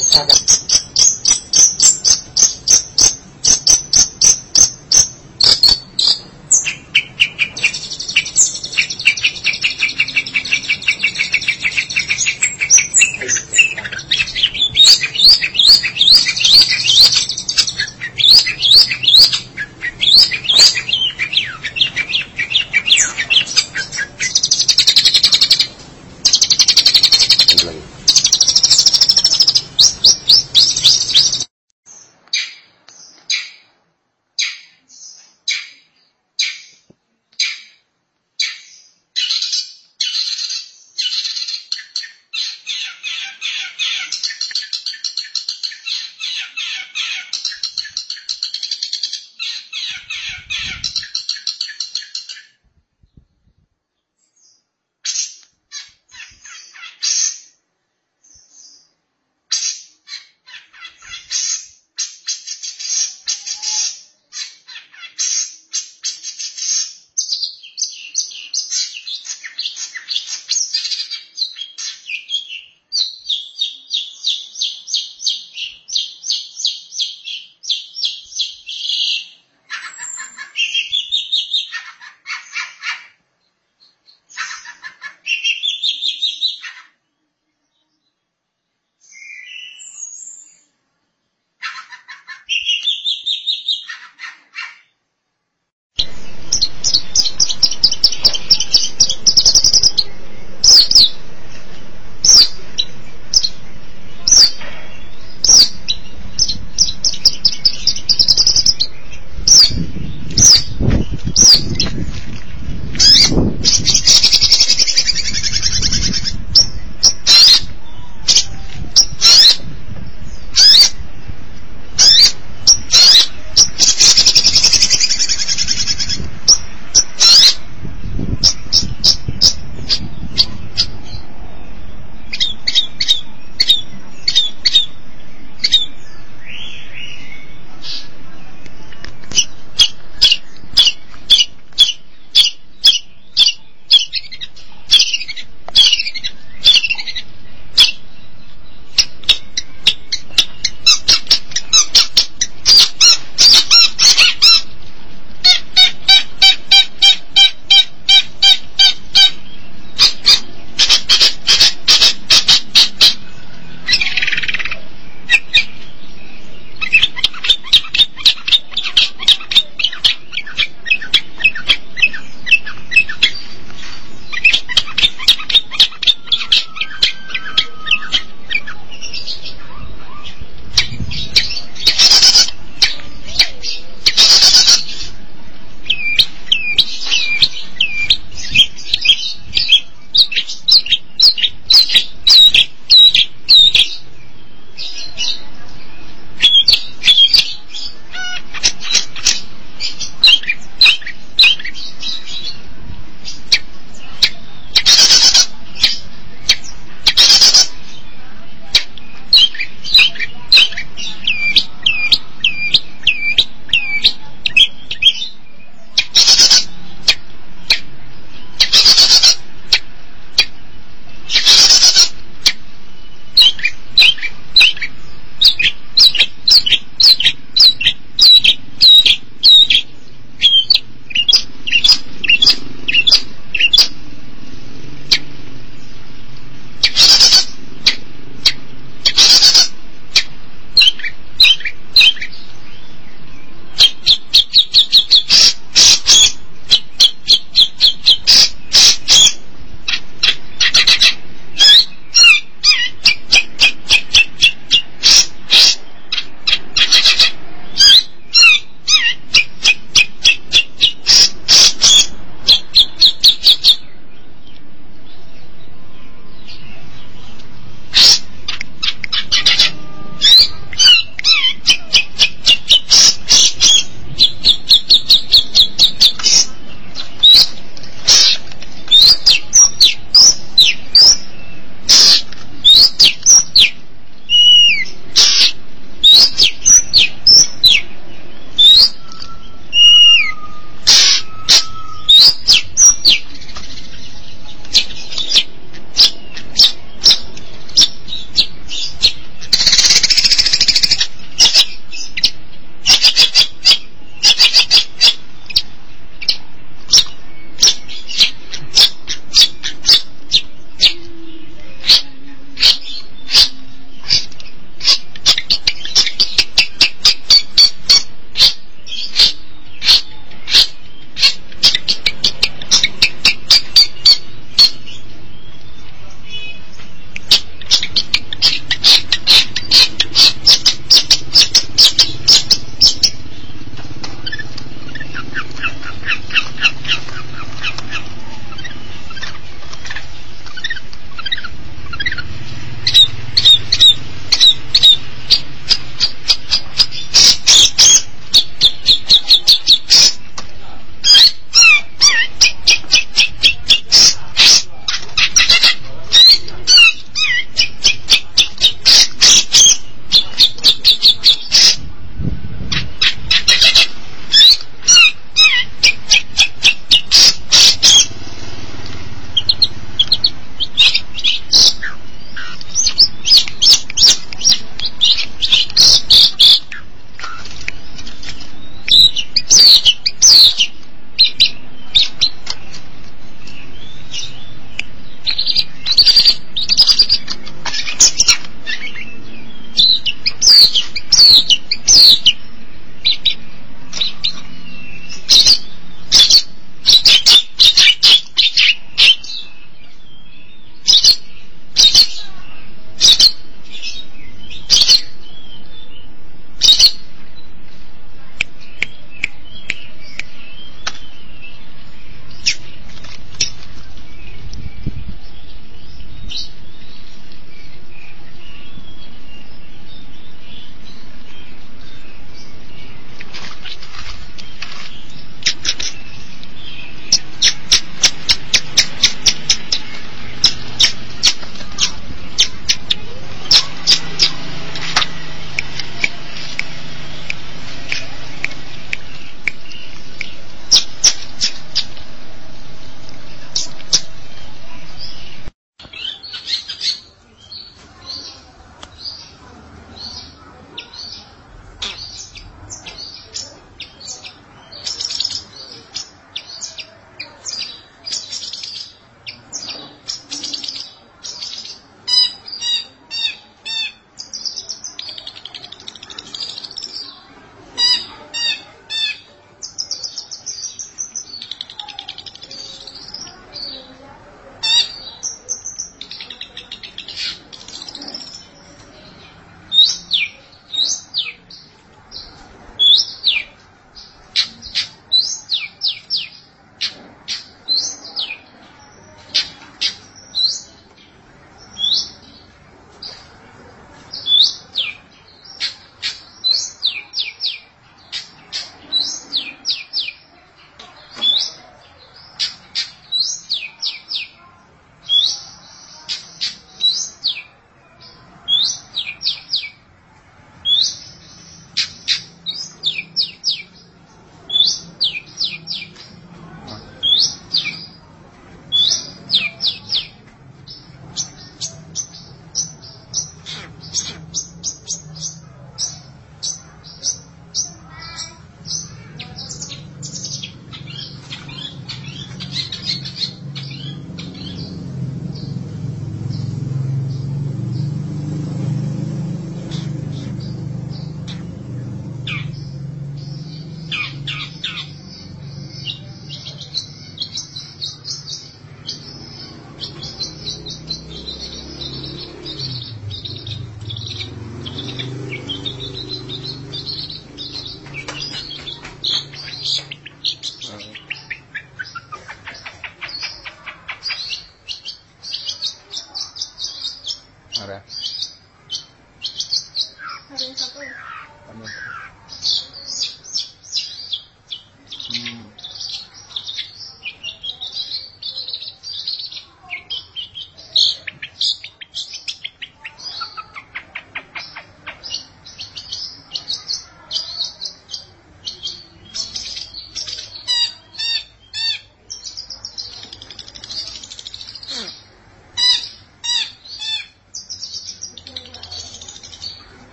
さが。はい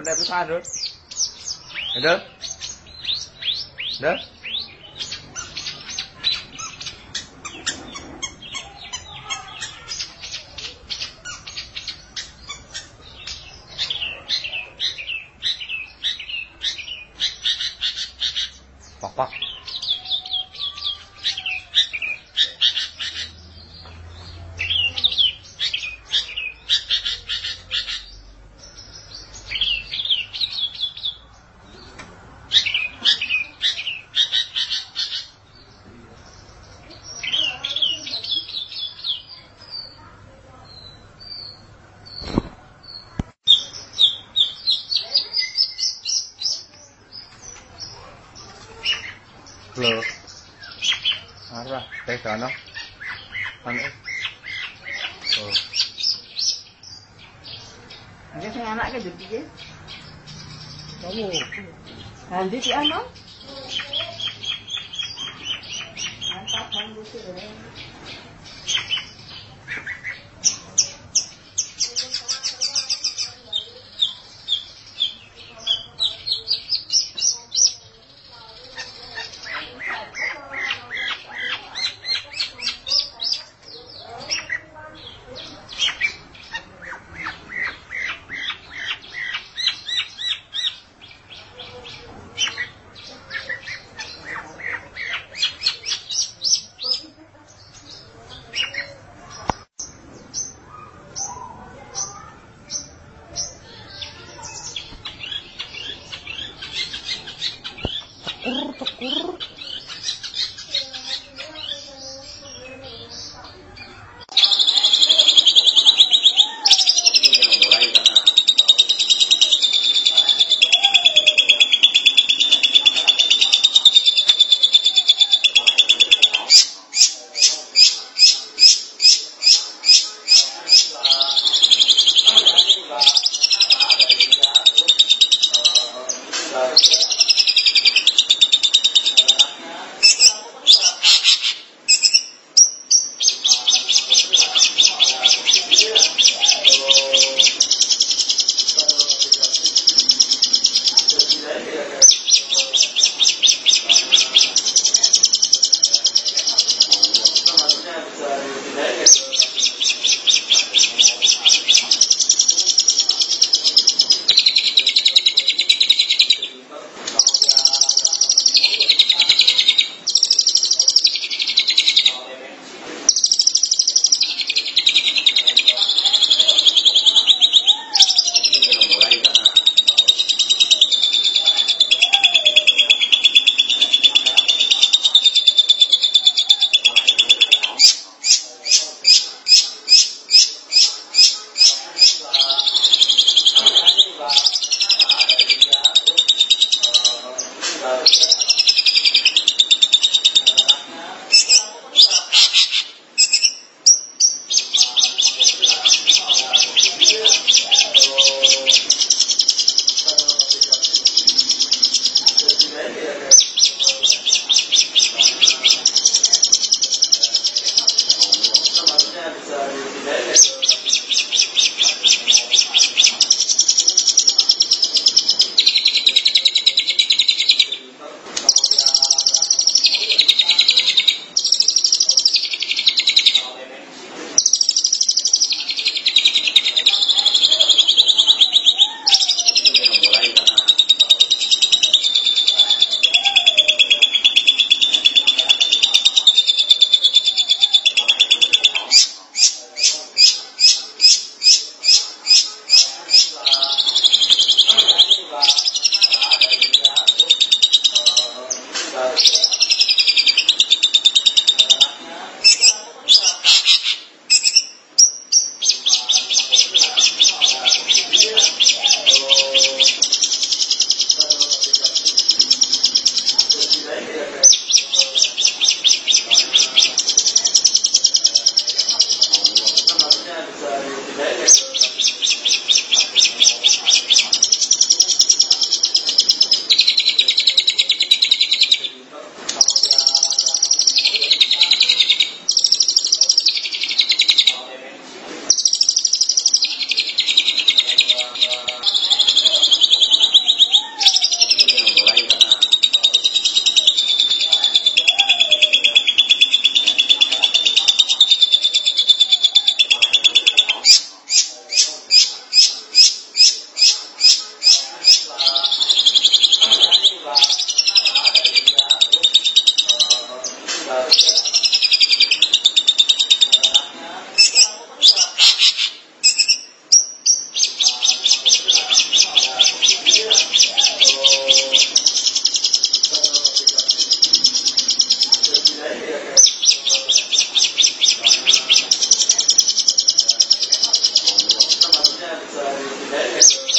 Pendek pisan, Dul. Dul. Kana. Anu. Oh. Dia sing anak ke jadi piye? Kamu Nanti si anak. Mantap, mantap Amen.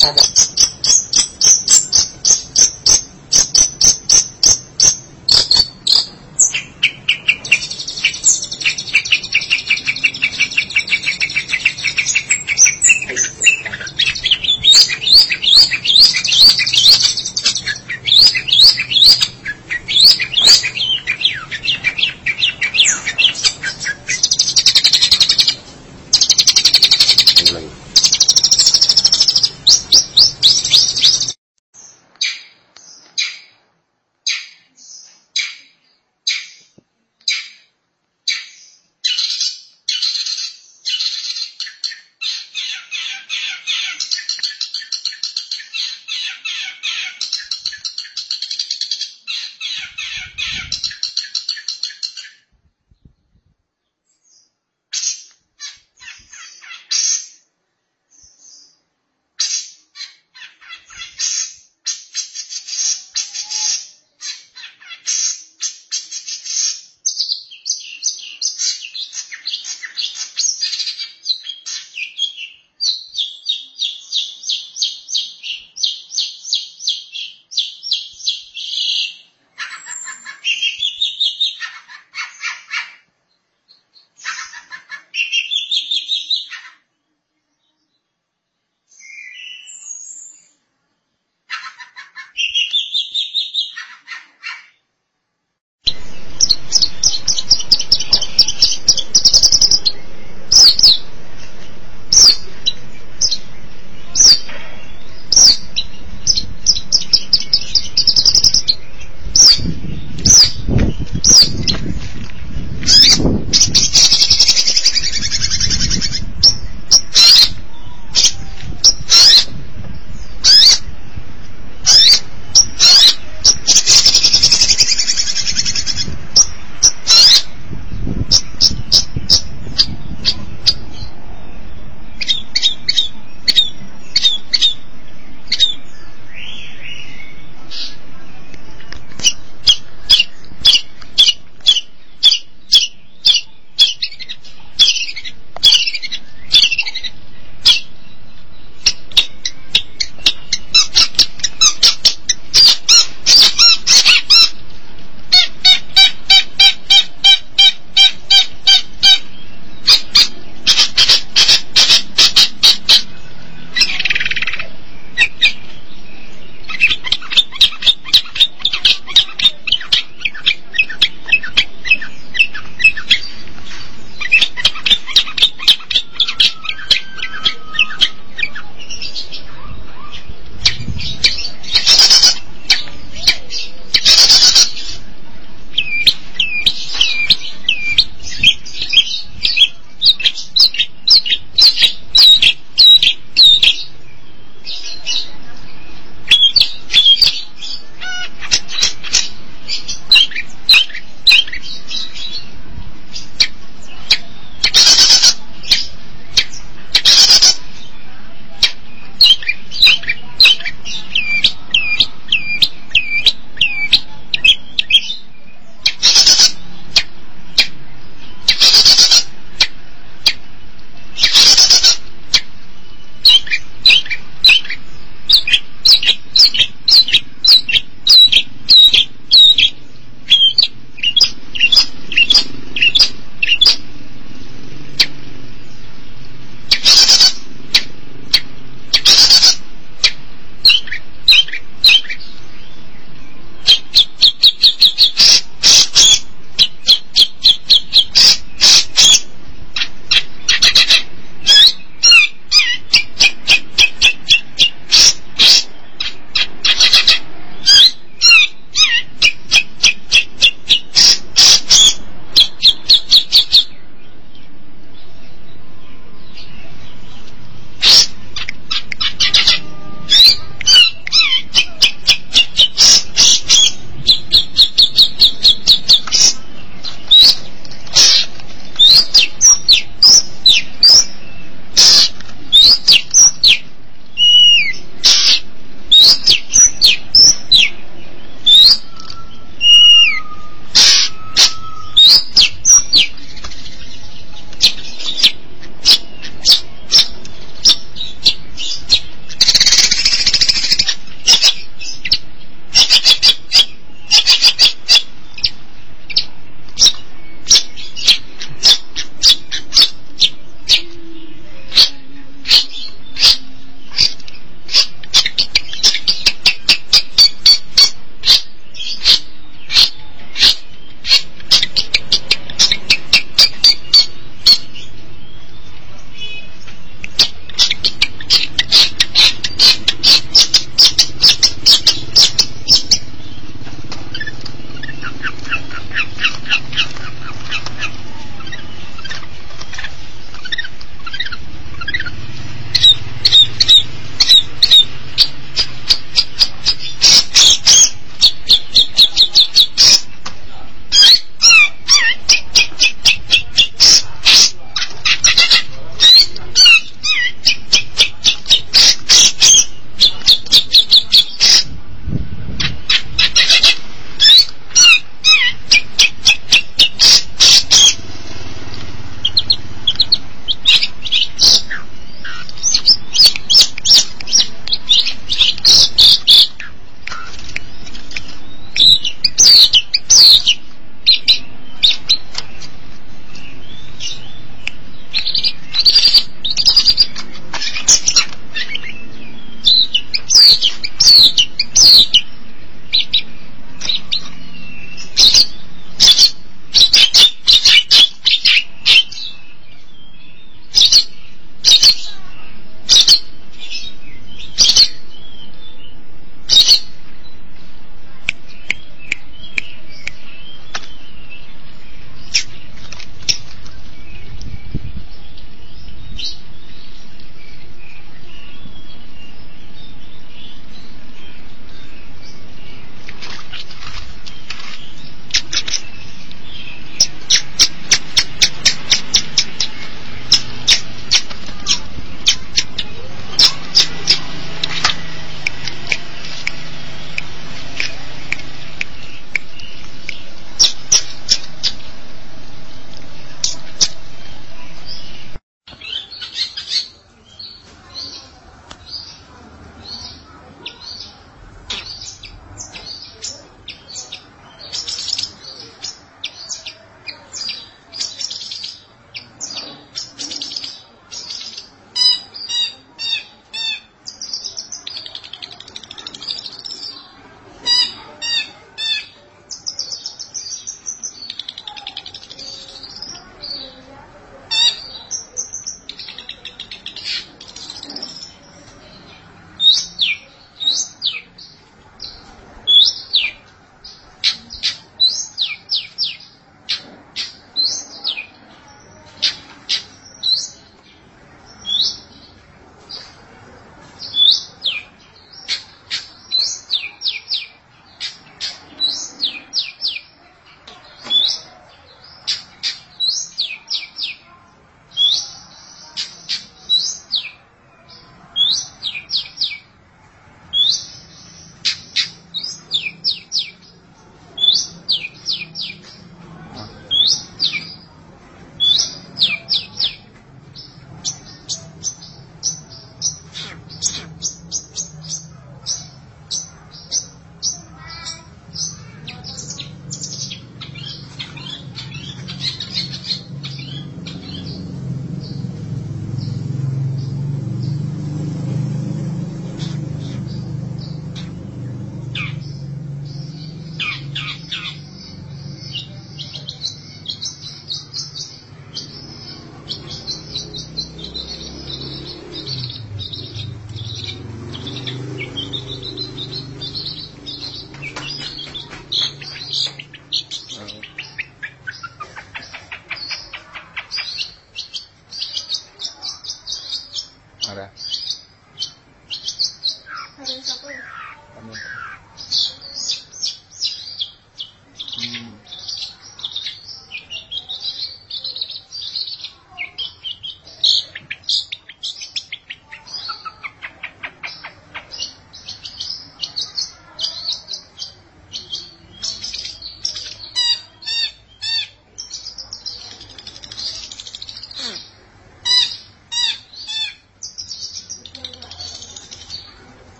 Ada.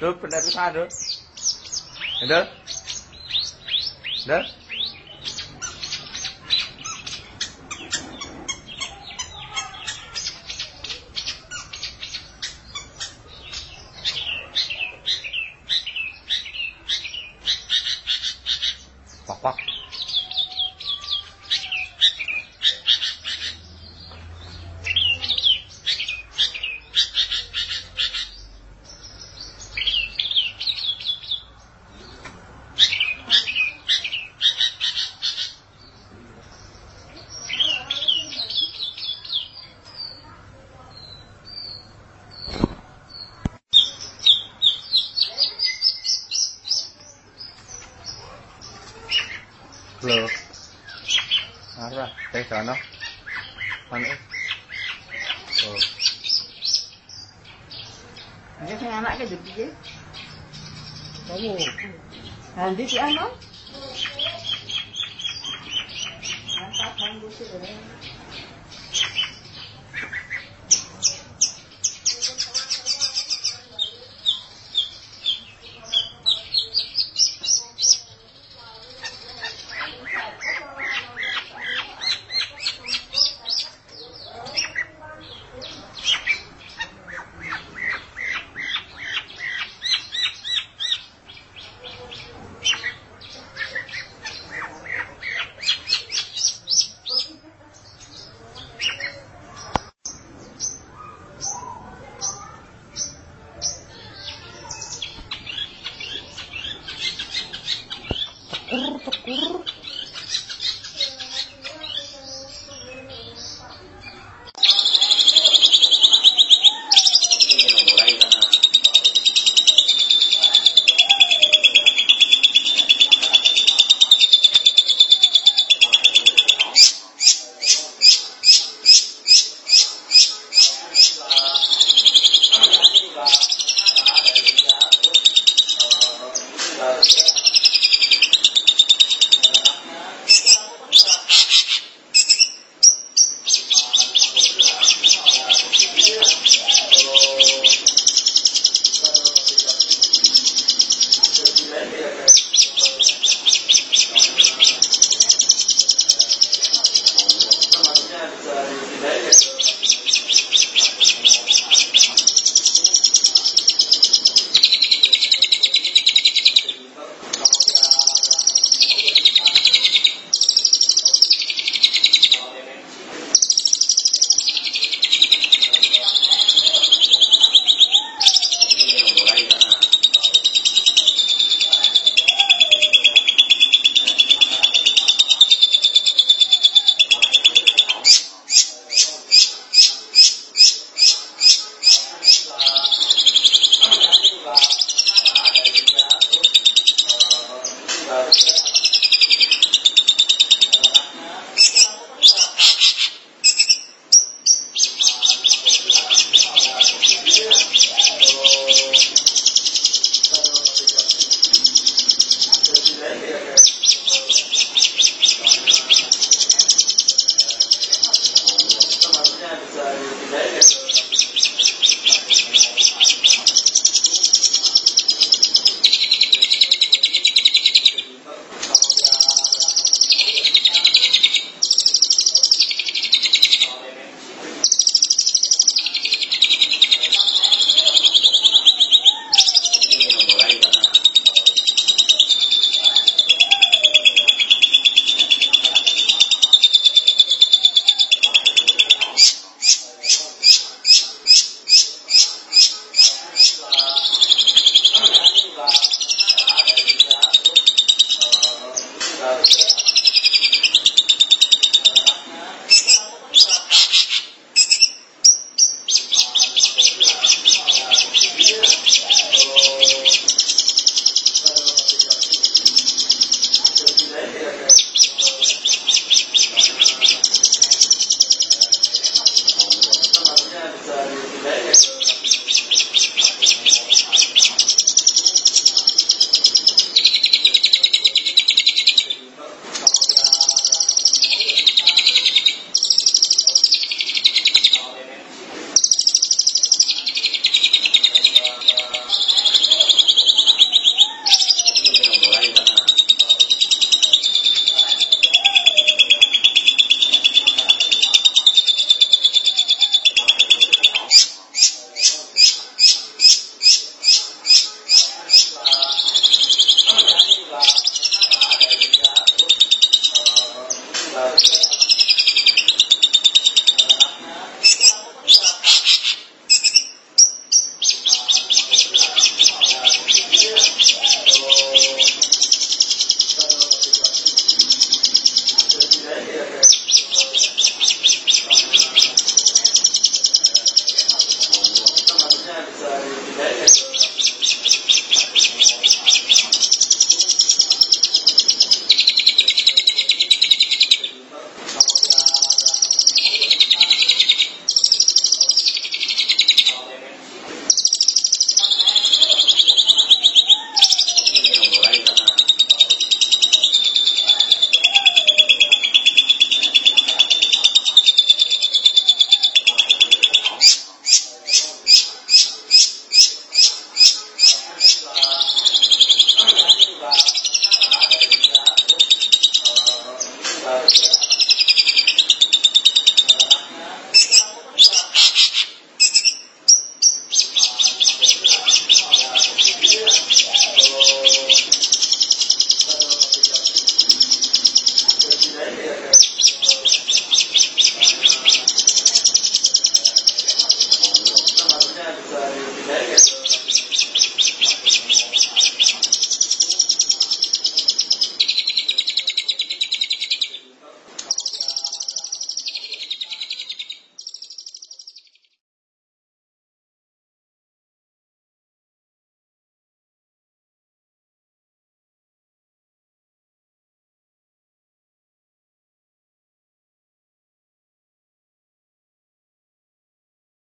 Dul, benar bisa, Dul. Dul. Dul. Pak, Lho. Arah, teh sana. Anu. Oh. Dia sing anak ke jadi piye? Kamu. Nanti si Anom. Mantap, bang busuk.